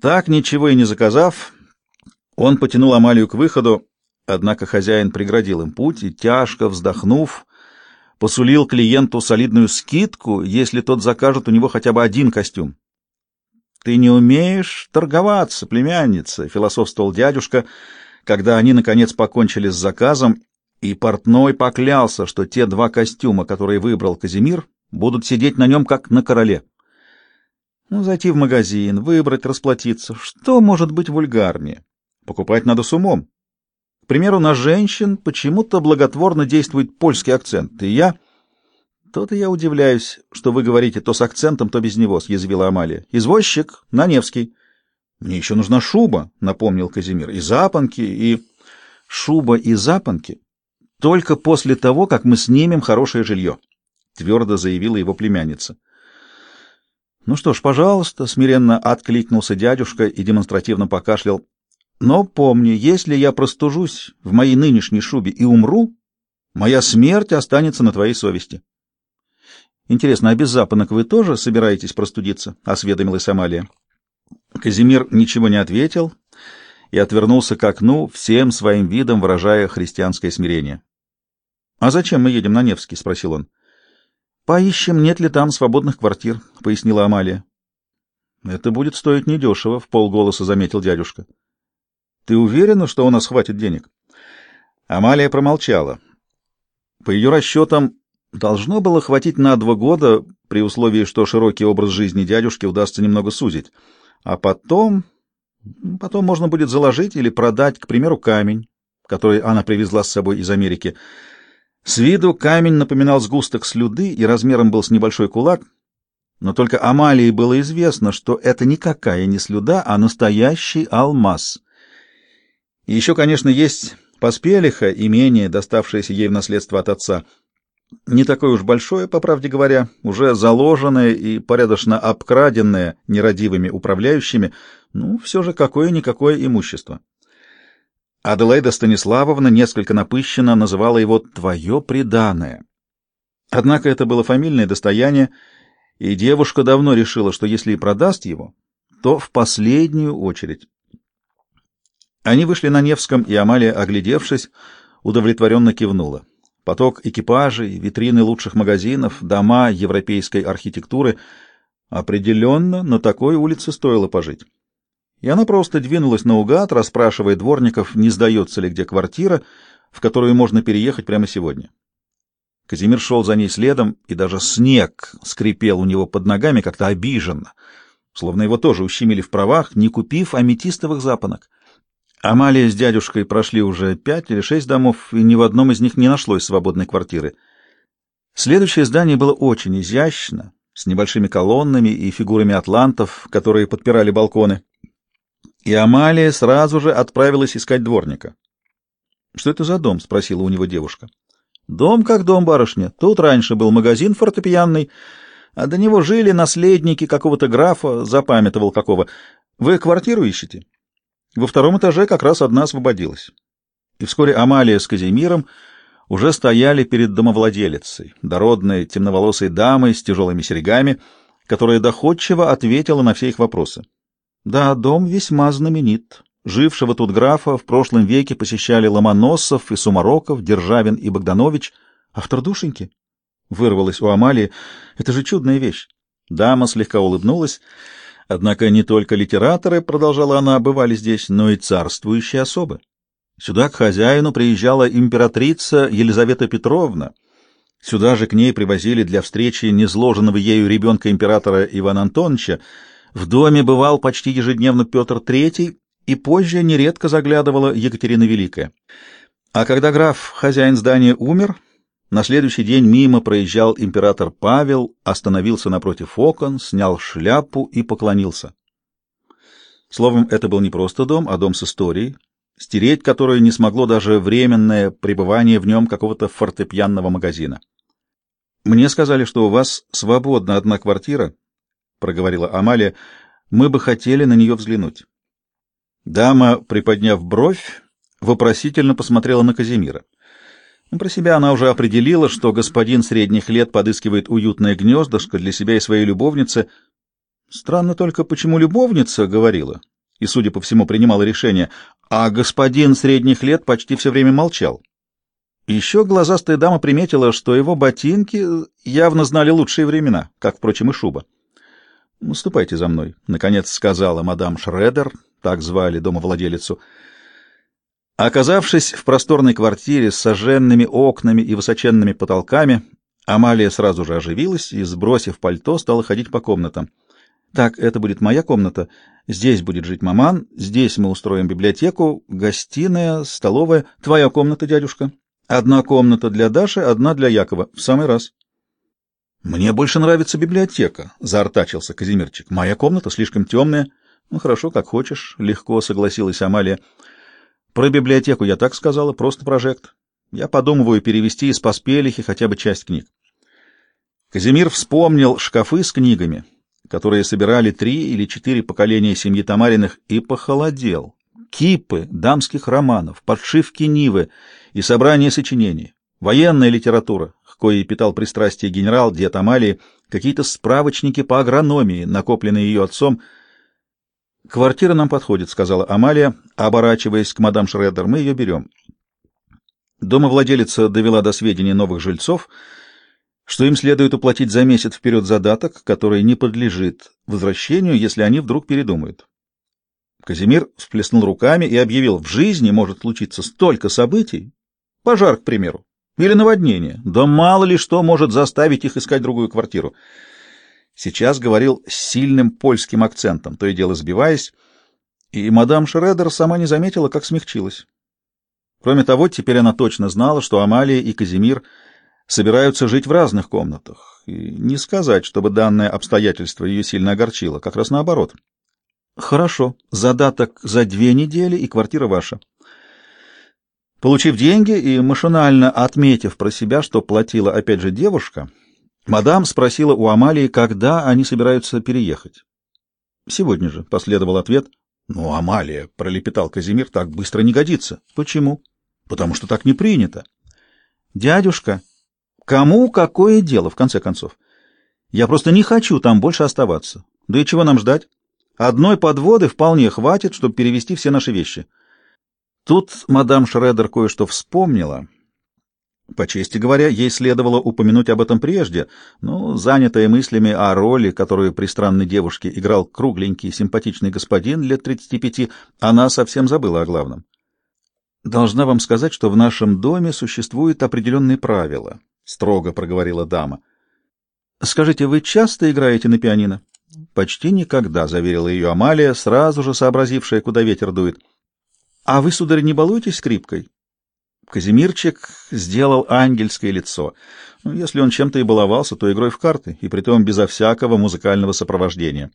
Так, ничего и не заказав, он потянул Амалию к выходу, однако хозяин преградил им путь и, тяжко вздохнув, посулил клиенту солидную скидку, если тот закажет у него хотя бы один костюм. «Ты не умеешь торговаться, племянница», — философствовал дядюшка, когда они, наконец, покончили с заказом, и портной поклялся, что те два костюма, которые выбрал Казимир, будут сидеть на нем, как на короле. Ну, зайти в магазин, выбрать, расплатиться. Что может быть вульгарнее? Покупать надо с умом. К примеру, на женщин почему-то благотворно действует польский акцент, и я... То-то я удивляюсь, что вы говорите то с акцентом, то без него, — съязвила Амалия. Извозчик, на Невский. Мне еще нужна шуба, — напомнил Казимир, — и запонки, и... Шуба и запонки только после того, как мы снимем хорошее жилье, — твердо заявила его племянница. Ну что ж, пожалуйста, — смиренно откликнулся дядюшка и демонстративно покашлял. Но помни, если я простужусь в моей нынешней шубе и умру, моя смерть останется на твоей совести. Интересно, а без запонок вы тоже собираетесь простудиться? — осведомилась Амалия. Казимир ничего не ответил и отвернулся к окну, всем своим видом выражая христианское смирение. — А зачем мы едем на Невский? — спросил он. — Поищем, нет ли там свободных квартир, — пояснила Амалия. — Это будет стоить недешево, — в полголоса заметил дядюшка. Ты уверена, что у нас хватит денег? Амалия промолчала. По ее расчетам, должно было хватить на два года, при условии, что широкий образ жизни дядюшки удастся немного сузить. А потом... Потом можно будет заложить или продать, к примеру, камень, который она привезла с собой из Америки. С виду камень напоминал сгусток слюды и размером был с небольшой кулак, но только Амалии было известно, что это никакая не слюда, а настоящий алмаз — и еще, конечно, есть Поспелиха, имение, доставшееся ей в наследство от отца. Не такое уж большое, по правде говоря, уже заложенное и порядочно обкраденное нерадивыми управляющими, ну, все же какое-никакое имущество. Аделаида Станиславовна несколько напыщенно называла его «твое преданное». Однако это было фамильное достояние, и девушка давно решила, что если и продаст его, то в последнюю очередь. Они вышли на Невском, и Амалия, оглядевшись, удовлетворенно кивнула. Поток экипажей, витрины лучших магазинов, дома европейской архитектуры. Определенно, на такой улице стоило пожить. И она просто двинулась наугад, расспрашивая дворников, не сдается ли где квартира, в которую можно переехать прямо сегодня. Казимир шел за ней следом, и даже снег скрипел у него под ногами как-то обиженно, словно его тоже ущемили в правах, не купив аметистовых запонок. Амалия с дядюшкой прошли уже пять или шесть домов, и ни в одном из них не нашлось свободной квартиры. Следующее здание было очень изящно, с небольшими колоннами и фигурами атлантов, которые подпирали балконы. И Амалия сразу же отправилась искать дворника. — Что это за дом? — спросила у него девушка. — Дом как дом, барышня. Тут раньше был магазин фортепианный, а до него жили наследники какого-то графа, запамятовал какого. Вы квартиру ищете? — во втором этаже как раз одна освободилась. И вскоре Амалия с Казимиром уже стояли перед домовладелицей, дородной темноволосой дамой с тяжелыми серьгами, которая доходчиво ответила на все их вопросы. Да, дом весьма знаменит. Жившего тут графа в прошлом веке посещали Ломоносов и Сумароков, Державин и Богданович. Автор душеньки? Вырвалась у Амалии. Это же чудная вещь. Дама слегка улыбнулась. Однако не только литераторы, продолжала она, бывали здесь, но и царствующие особы. Сюда к хозяину приезжала императрица Елизавета Петровна. Сюда же к ней привозили для встречи незложенного ею ребенка императора Ивана Антоновича. В доме бывал почти ежедневно Петр III, и позже нередко заглядывала Екатерина Великая. А когда граф, хозяин здания, умер, на следующий день мимо проезжал император Павел, остановился напротив окон, снял шляпу и поклонился. Словом, это был не просто дом, а дом с историей, стереть которую не смогло даже временное пребывание в нем какого-то фортепианного магазина. «Мне сказали, что у вас свободна одна квартира», — проговорила Амалия. «Мы бы хотели на нее взглянуть». Дама, приподняв бровь, вопросительно посмотрела на Казимира. Ну, про себя она уже определила, что господин средних лет подыскивает уютное гнездышко для себя и своей любовницы. Странно только, почему любовница говорила, и, судя по всему, принимала решение, а господин средних лет почти все время молчал. Еще глазастая дама приметила, что его ботинки явно знали лучшие времена, как, впрочем, и шуба. «Наступайте за мной», — наконец сказала мадам Шредер, так звали домовладелицу. Оказавшись в просторной квартире с сожженными окнами и высоченными потолками, Амалия сразу же оживилась и, сбросив пальто, стала ходить по комнатам. «Так, это будет моя комната. Здесь будет жить маман. Здесь мы устроим библиотеку, гостиная, столовая. Твоя комната, дядюшка. Одна комната для Даши, одна для Якова. В самый раз». «Мне больше нравится библиотека», — заортачился Казимирчик. «Моя комната слишком темная». «Ну, хорошо, как хочешь», — легко согласилась Амалия. «Про библиотеку я так сказала, просто прожект. Я подумываю перевести из Поспелихи хотя бы часть книг». Казимир вспомнил шкафы с книгами, которые собирали три или четыре поколения семьи Тамариных, и похолодел. Кипы дамских романов, подшивки Нивы и собрания сочинений, военная литература, коей питал пристрастие генерал, дед Амалии, какие-то справочники по агрономии, накопленные ее отцом. «Квартира нам подходит», — сказала Амалия, оборачиваясь к мадам Шреддер. «Мы ее берем». Домовладелица довела до сведения новых жильцов, что им следует уплатить за месяц вперед задаток, который не подлежит возвращению, если они вдруг передумают. Казимир всплеснул руками и объявил, в жизни может случиться столько событий, пожар, к примеру, или наводнение. Да мало ли что может заставить их искать другую квартиру. Сейчас говорил с сильным польским акцентом, то и дело сбиваясь, и мадам Шредер сама не заметила, как смягчилась. Кроме того, теперь она точно знала, что Амалия и Казимир собираются жить в разных комнатах. И не сказать, чтобы данное обстоятельство ее сильно огорчило, как раз наоборот. Хорошо, задаток за две недели, и квартира ваша. Получив деньги и машинально отметив про себя, что платила опять же девушка, мадам спросила у Амалии, когда они собираются переехать. «Сегодня же», — последовал ответ. «Ну, Амалия», — пролепетал Казимир, — «так быстро не годится». «Почему?» «Потому что так не принято». «Дядюшка, кому какое дело, в конце концов? Я просто не хочу там больше оставаться. Да и чего нам ждать? Одной подводы вполне хватит, чтобы перевести все наши вещи». Тут мадам Шредер кое-что вспомнила. По чести говоря, ей следовало упомянуть об этом прежде, но, занятая мыслями о роли, которую при странной девушке играл кругленький, симпатичный господин лет 35, она совсем забыла о главном. «Должна вам сказать, что в нашем доме существуют определенные правила», — строго проговорила дама. «Скажите, вы часто играете на пианино?» «Почти никогда», — заверила ее Амалия, сразу же сообразившая, куда ветер дует. А вы, сударь, не балуетесь скрипкой? Казимирчик сделал ангельское лицо. Ну, если он чем-то и баловался, то игрой в карты, и притом безо всякого музыкального сопровождения.